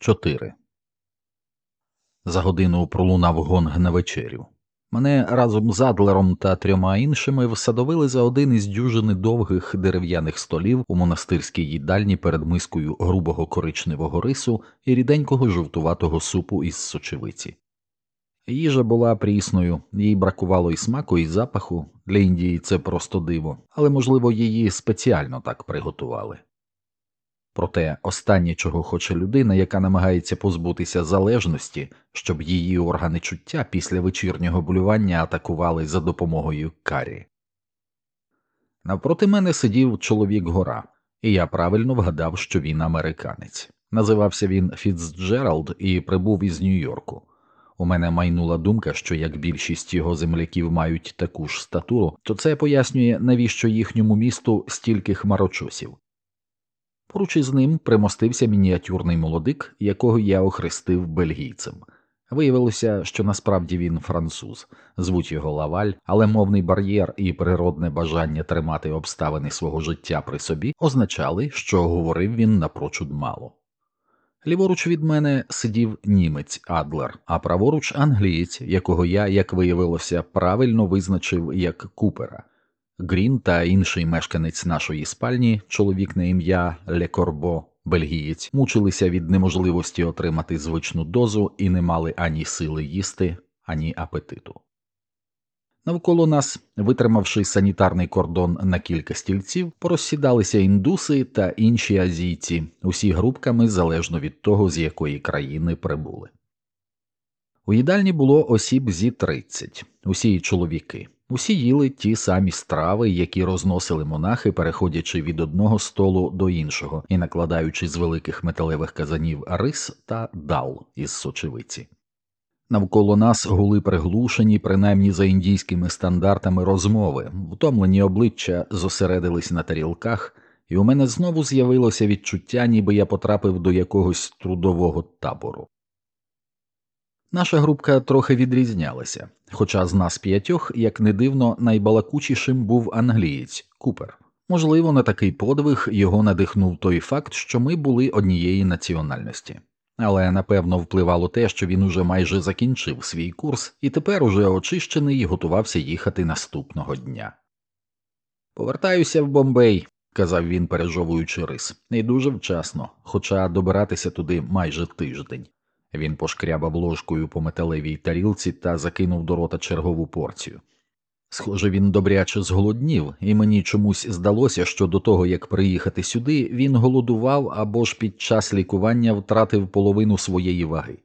4. За годину пролунав гонг на вечерю. Мене разом з Адлером та трьома іншими всадовили за один із дюжини довгих дерев'яних столів у монастирській їдальні перед мискою грубого коричневого рису і ріденького жовтуватого супу із сочевиці. Їжа була прісною, їй бракувало і смаку, і запаху для Індії це просто диво, але можливо її спеціально так приготували. Проте останнє, чого хоче людина, яка намагається позбутися залежності, щоб її органи чуття після вечірнього блювання атакували за допомогою карі. Навпроти мене сидів чоловік гора, і я правильно вгадав, що він американець. Називався він Фіцджеральд і прибув із Нью-Йорку. У мене майнула думка, що як більшість його земляків мають таку ж статуру, то це пояснює, навіщо їхньому місту стільки хмарочосів. Поруч із ним примостився мініатюрний молодик, якого я охрестив бельгійцем. Виявилося, що насправді він француз, звуть його Лаваль, але мовний бар'єр і природне бажання тримати обставини свого життя при собі означали, що говорив він напрочуд мало. Ліворуч від мене сидів німець Адлер, а праворуч англієць, якого я, як виявилося, правильно визначив як купера. Грін та інший мешканець нашої спальні, чоловік на ім'я Лекорбо, бельгієць, мучилися від неможливості отримати звичну дозу і не мали ані сили їсти, ані апетиту. Навколо нас, витримавши санітарний кордон на кілька стільців, порозсідалися індуси та інші азійці, усі групками залежно від того, з якої країни прибули. У їдальні було осіб зі 30, усі чоловіки. Усі їли ті самі страви, які розносили монахи, переходячи від одного столу до іншого і накладаючи з великих металевих казанів рис та дал із сочевиці. Навколо нас гули приглушені, принаймні за індійськими стандартами розмови, втомлені обличчя зосередились на тарілках, і у мене знову з'явилося відчуття, ніби я потрапив до якогось трудового табору. Наша групка трохи відрізнялася, хоча з нас п'ятьох, як не дивно, найбалакучішим був англієць Купер. Можливо, на такий подвиг його надихнув той факт, що ми були однієї національності, але напевно впливало те, що він уже майже закінчив свій курс і тепер уже очищений і готувався їхати наступного дня. Повертаюся в Бомбей, казав він, пережовуючи рис, і дуже вчасно, хоча добиратися туди майже тиждень. Він пошкрябав ложкою по металевій тарілці та закинув до рота чергову порцію. Схоже, він добряче зголоднів, і мені чомусь здалося, що до того як приїхати сюди, він голодував або ж під час лікування втратив половину своєї ваги.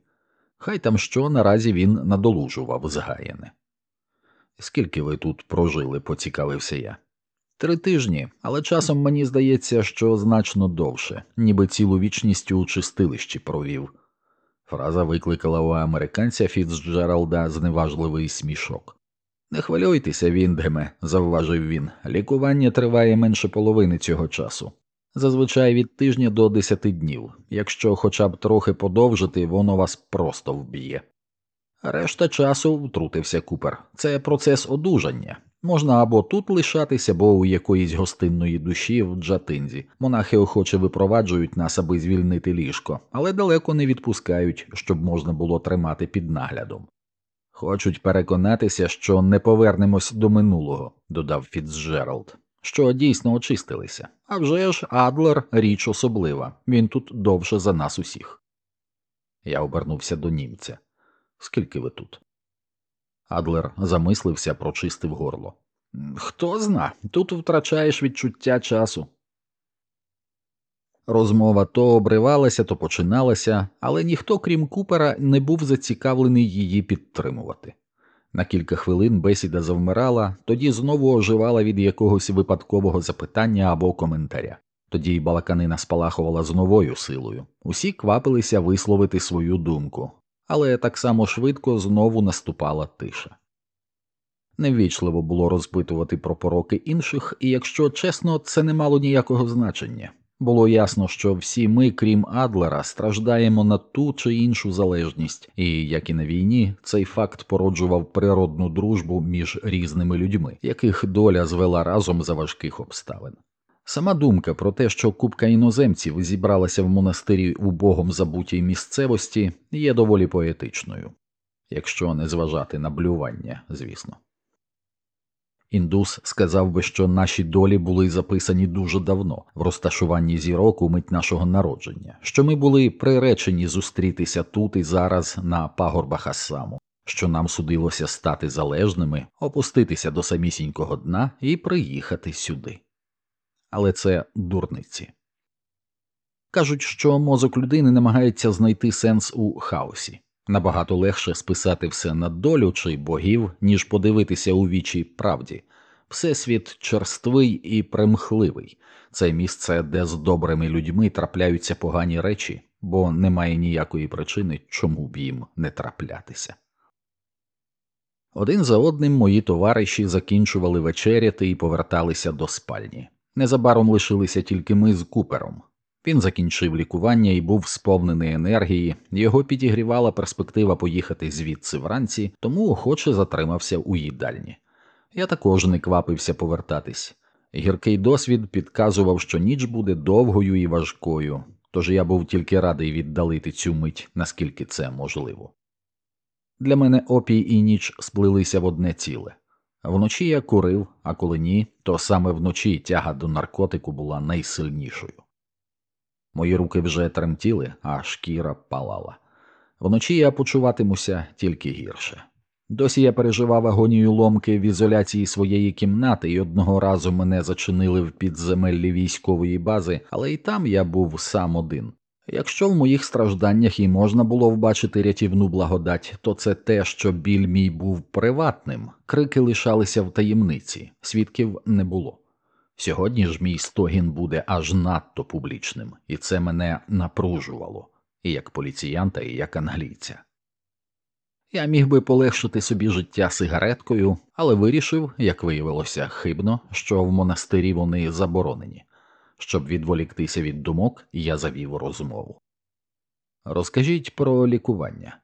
Хай там що наразі він надолужував згаяне. Скільки ви тут прожили, поцікавився я. Три тижні, але часом мені здається, що значно довше, ніби цілу вічність у чистилищі провів. Фраза викликала у американця Фіцджералда зневажливий смішок. Не хвилюйтеся, Віндгеме, завважив він. Лікування триває менше половини цього часу. Зазвичай від тижня до десяти днів. Якщо хоча б трохи подовжити, воно вас просто вб'є. Решта часу, втрутився Купер, це процес одужання. Можна або тут лишатися, або у якоїсь гостинної душі в джатинзі. Монахи охоче випроваджують нас, аби звільнити ліжко, але далеко не відпускають, щоб можна було тримати під наглядом. Хочуть переконатися, що не повернемось до минулого, додав Фіцджеральд, що дійсно очистилися. А вже ж Адлер річ особлива, він тут довше за нас усіх. Я обернувся до німця. Скільки ви тут? Адлер замислився, прочистив горло. Хто зна, тут втрачаєш відчуття часу. Розмова то обривалася, то починалася, але ніхто, крім Купера, не був зацікавлений її підтримувати. На кілька хвилин бесіда завмирала, тоді знову оживала від якогось випадкового запитання або коментаря. Тоді й балаканина спалахувала з новою силою. Усі квапилися висловити свою думку, але так само швидко знову наступала тиша. Неввічливо було розпитувати про пороки інших, і якщо чесно, це не мало ніякого значення. Було ясно, що всі ми, крім Адлера, страждаємо на ту чи іншу залежність, і, як і на війні, цей факт породжував природну дружбу між різними людьми, яких доля звела разом за важких обставин. Сама думка про те, що купка іноземців зібралася в монастирі у богом забутій місцевості, є доволі поетичною, якщо не зважати на блювання, звісно. Індус сказав би, що наші долі були записані дуже давно в розташуванні зірок у мить нашого народження, що ми були приречені зустрітися тут і зараз на пагорбах Ассаму, що нам судилося стати залежними, опуститися до самісінького дна і приїхати сюди. Але це дурниці. Кажуть, що мозок людини намагається знайти сенс у хаосі. Набагато легше списати все на долю чи богів, ніж подивитися у вічі правді. Всесвіт черствий і примхливий, це місце, де з добрими людьми трапляються погані речі, бо немає ніякої причини, чому б їм не траплятися. Один за одним мої товариші закінчували вечеряти і поверталися до спальні. Незабаром лишилися тільки ми з купером. Він закінчив лікування і був сповнений енергії, його підігрівала перспектива поїхати звідси вранці, тому охоче затримався у їдальні. Я також не квапився повертатись. Гіркий досвід підказував, що ніч буде довгою і важкою, тож я був тільки радий віддалити цю мить, наскільки це можливо. Для мене опій і ніч сплилися в одне ціле. Вночі я курив, а коли ні, то саме вночі тяга до наркотику була найсильнішою. Мої руки вже тремтіли, а шкіра палала. Вночі я почуватимуся тільки гірше. Досі я переживав агонію ломки в ізоляції своєї кімнати, і одного разу мене зачинили в підземеллі військової бази, але і там я був сам один. Якщо в моїх стражданнях і можна було вбачити рятівну благодать, то це те, що біль мій був приватним, крики лишалися в таємниці, свідків не було. Сьогодні ж мій стогін буде аж надто публічним, і це мене напружувало, і як поліціянта, і як англійця. Я міг би полегшити собі життя сигареткою, але вирішив, як виявилося хибно, що в монастирі вони заборонені. Щоб відволіктися від думок, я завів розмову. Розкажіть про лікування.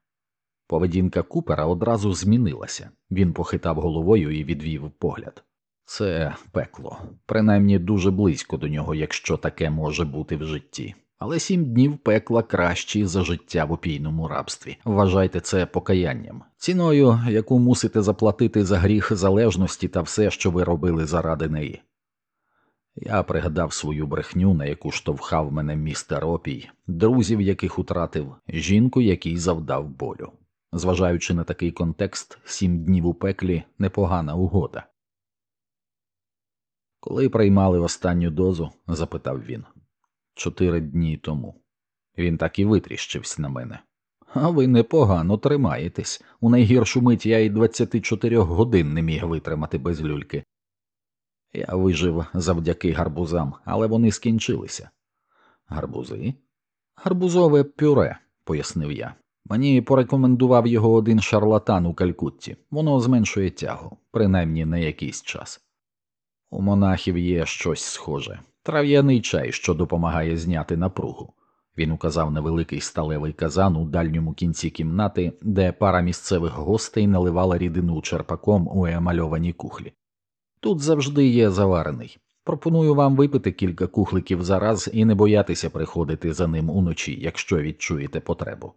Поведінка Купера одразу змінилася, він похитав головою і відвів погляд. Це пекло, принаймні дуже близько до нього, якщо таке може бути в житті. Але сім днів пекла кращі за життя в опійному рабстві. Вважайте це покаянням, ціною, яку мусите заплатити за гріх залежності та все, що ви робили заради неї. Я пригадав свою брехню, на яку штовхав мене містер Опій, друзів, яких утратив, жінку, якій завдав болю. Зважаючи на такий контекст, сім днів у пеклі непогана угода. Коли приймали останню дозу? запитав він. Чотири дні тому. Він так і витріщився на мене. А ви непогано тримаєтесь. У найгіршу мить я й 24 годин не міг витримати без люльки. Я вижив завдяки гарбузам, але вони скінчилися. Гарбузи? Гарбузове пюре, пояснив я. Мені порекомендував його один шарлатан у Калькутті. Воно зменшує тягу, принаймні на якийсь час. У монахів є щось схоже трав'яний чай, що допомагає зняти напругу. Він указав на великий сталевий казан у дальньому кінці кімнати, де пара місцевих гостей наливала рідину черпаком у емальовані кухлі. Тут завжди є заварений. Пропоную вам випити кілька кухликів за раз і не боятися приходити за ним уночі, якщо відчуєте потребу.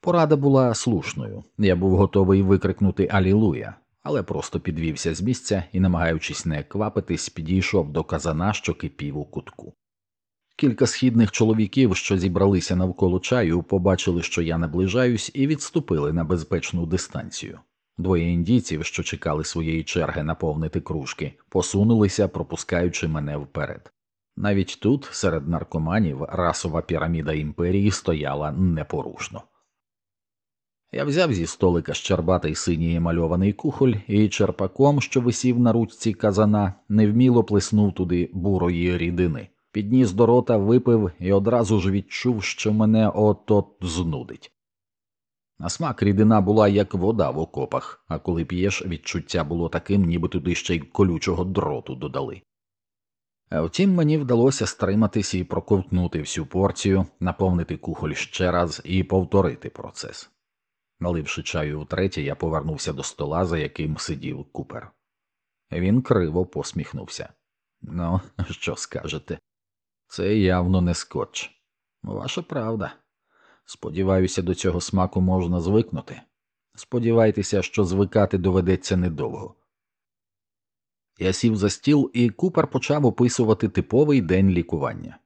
Порада була слушною. Я був готовий викрикнути Алілуя, але просто підвівся з місця і, намагаючись не квапитись, підійшов до казана, що кипів у кутку. Кілька східних чоловіків, що зібралися навколо чаю, побачили, що я наближаюсь, і відступили на безпечну дистанцію. Двоє індійців, що чекали своєї черги наповнити кружки, посунулися, пропускаючи мене вперед. Навіть тут, серед наркоманів, расова піраміда імперії стояла непорушно. Я взяв зі столика щербатий синій емальований кухоль і черпаком, що висів на ручці казана, невміло плеснув туди бурої рідини. Підніс до рота, випив і одразу ж відчув, що мене от-от знудить. На смак рідина була як вода в окопах, а коли п'єш, відчуття було таким, ніби туди ще й колючого дроту додали. А втім, мені вдалося стриматись і проковтнути всю порцію, наповнити кухоль ще раз і повторити процес. Наливши чаю втретє, я повернувся до стола, за яким сидів купер. Він криво посміхнувся. Ну, що скажете? Це явно не скотч. Ваша правда. Сподіваюся, до цього смаку можна звикнути. Сподівайтеся, що звикати доведеться недовго. Я сів за стіл, і купер почав описувати типовий день лікування.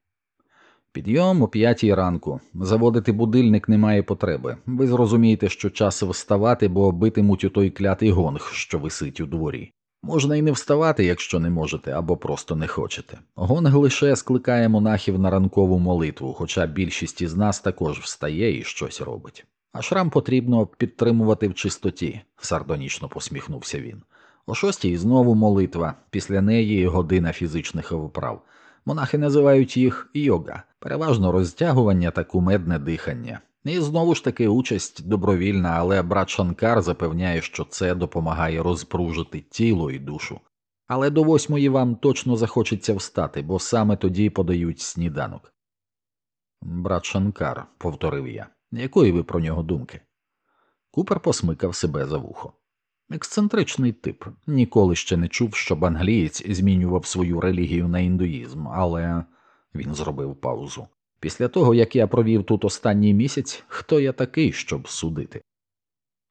Підйом о п'ятій ранку. Заводити будильник немає потреби. Ви зрозумієте, що час вставати, бо битимуть у той клятий гонг, що висить у дворі. Можна і не вставати, якщо не можете, або просто не хочете. Гонг лише скликає монахів на ранкову молитву, хоча більшість із нас також встає і щось робить. А шрам потрібно підтримувати в чистоті, сардонічно посміхнувся він. О шостій знову молитва, після неї година фізичних вправ. Монахи називають їх йога, переважно розтягування та кумедне дихання. І знову ж таки участь добровільна, але брат Шанкар запевняє, що це допомагає розпружити тіло і душу. Але до восьмої вам точно захочеться встати, бо саме тоді подають сніданок. Брат Шанкар, повторив я, якої ви про нього думки? Купер посмикав себе за вухо. Ексцентричний тип. Ніколи ще не чув, щоб англієць змінював свою релігію на індуїзм, але він зробив паузу. Після того, як я провів тут останній місяць, хто я такий, щоб судити?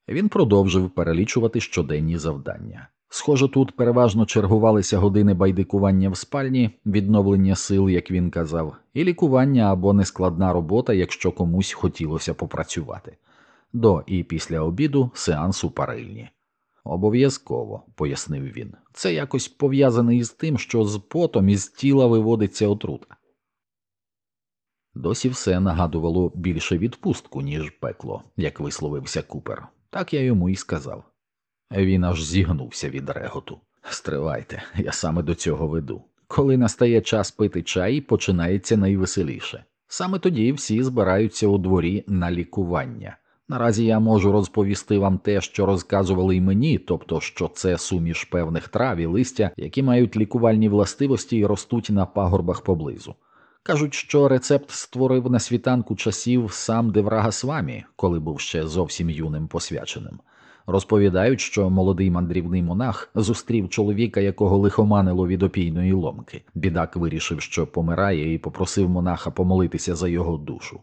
Він продовжив перелічувати щоденні завдання. Схоже, тут переважно чергувалися години байдикування в спальні, відновлення сил, як він казав, і лікування або нескладна робота, якщо комусь хотілося попрацювати. До і після обіду сеанс у парильні. Обов'язково, пояснив він, це якось пов'язане із тим, що з потом із тіла виводиться отрута. Досі все нагадувало більше відпустку, ніж пекло, як висловився Купер. Так я йому і сказав. Він аж зігнувся від реготу. Стривайте, я саме до цього веду. Коли настає час пити чай, починається найвеселіше. Саме тоді всі збираються у дворі на лікування. Наразі я можу розповісти вам те, що розказували й мені, тобто що це суміш певних трав і листя, які мають лікувальні властивості і ростуть на пагорбах поблизу. Кажуть, що рецепт створив на світанку часів сам Деврага Свамі, коли був ще зовсім юним посвяченим. Розповідають, що молодий мандрівний монах зустрів чоловіка, якого лихоманило від опійної ломки. Бідак вирішив, що помирає, і попросив монаха помолитися за його душу.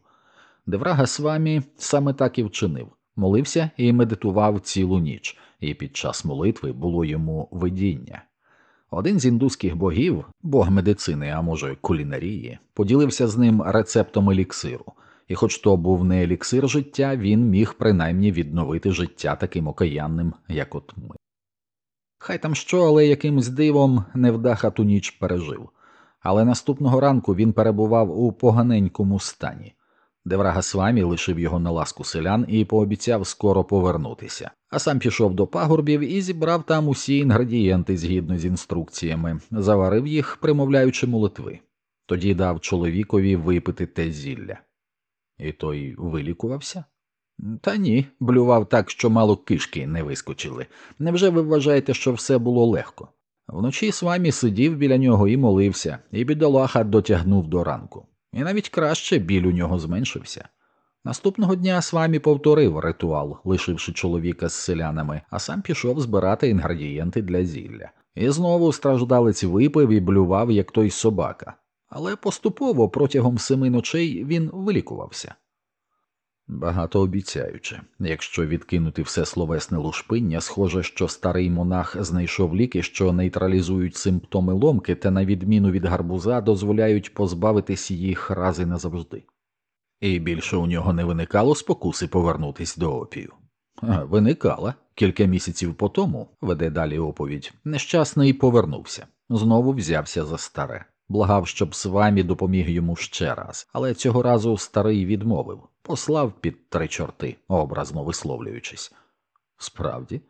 Деврага Свамі саме так і вчинив, молився і медитував цілу ніч, і під час молитви було йому видіння. Один з індуських богів, бог медицини, а може кулінарії, поділився з ним рецептом еліксиру, і, хоч то був не еліксир життя, він міг принаймні відновити життя таким окаянним, як от ми. Хай там що, але якимсь дивом невдаха ту ніч пережив. Але наступного ранку він перебував у поганенькому стані. Деврагасвамі лишив його на ласку селян і пообіцяв скоро повернутися, а сам пішов до пагорбів і зібрав там усі інгредієнти згідно з інструкціями, заварив їх, примовляючи молитви. Тоді дав чоловікові випити те зілля. І той вилікувався? Та ні, блював так, що мало кишки не вискочили. Невже ви вважаєте, що все було легко? Вночі свамі сидів біля нього і молився, і бідолаха дотягнув до ранку. І навіть краще біль у нього зменшився. Наступного дня Свамі повторив ритуал, лишивши чоловіка з селянами, а сам пішов збирати інгредієнти для зілля. І знову страждалець випив і блював, як той собака, але поступово протягом семи ночей він вилікувався. Багатообіцяюче, якщо відкинути все словесне лушпиння, схоже, що старий монах знайшов ліки, що нейтралізують симптоми ломки, та, на відміну від гарбуза, дозволяють позбавитись їх рази назавжди. І більше у нього не виникало спокуси повернутись до опію. Виникала кілька місяців по тому, веде далі оповідь, нещасний повернувся, знову взявся за старе. Благав, щоб Свамі допоміг йому ще раз, але цього разу старий відмовив, послав під три чорти, образно висловлюючись. Справді,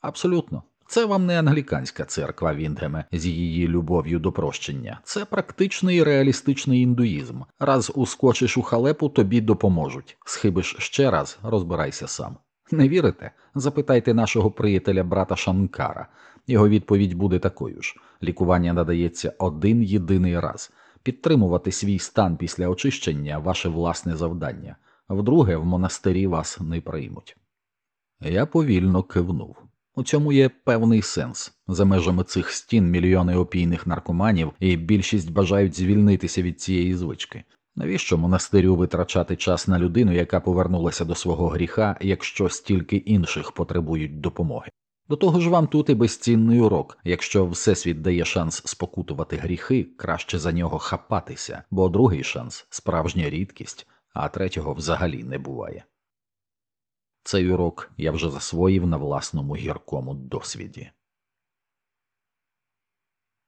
абсолютно. Це вам не англіканська церква Віндгеме з її любов'ю до прощення, це практичний реалістичний індуїзм. Раз ускочиш у халепу, тобі допоможуть. Схибиш ще раз, розбирайся сам. Не вірите? Запитайте нашого приятеля брата Шанкара. Його відповідь буде такою ж: лікування надається один єдиний раз. Підтримувати свій стан після очищення ваше власне завдання. Вдруге, в монастирі вас не приймуть. Я повільно кивнув. У цьому є певний сенс. За межами цих стін мільйони опійних наркоманів, і більшість бажають звільнитися від цієї звички. Навіщо монастирю витрачати час на людину, яка повернулася до свого гріха, якщо стільки інших потребують допомоги? До того ж вам тут і безцінний урок. Якщо Всесвіт дає шанс спокутувати гріхи, краще за нього хапатися, бо другий шанс справжня рідкість, а третього взагалі не буває. Цей урок я вже засвоїв на власному гіркому досвіді.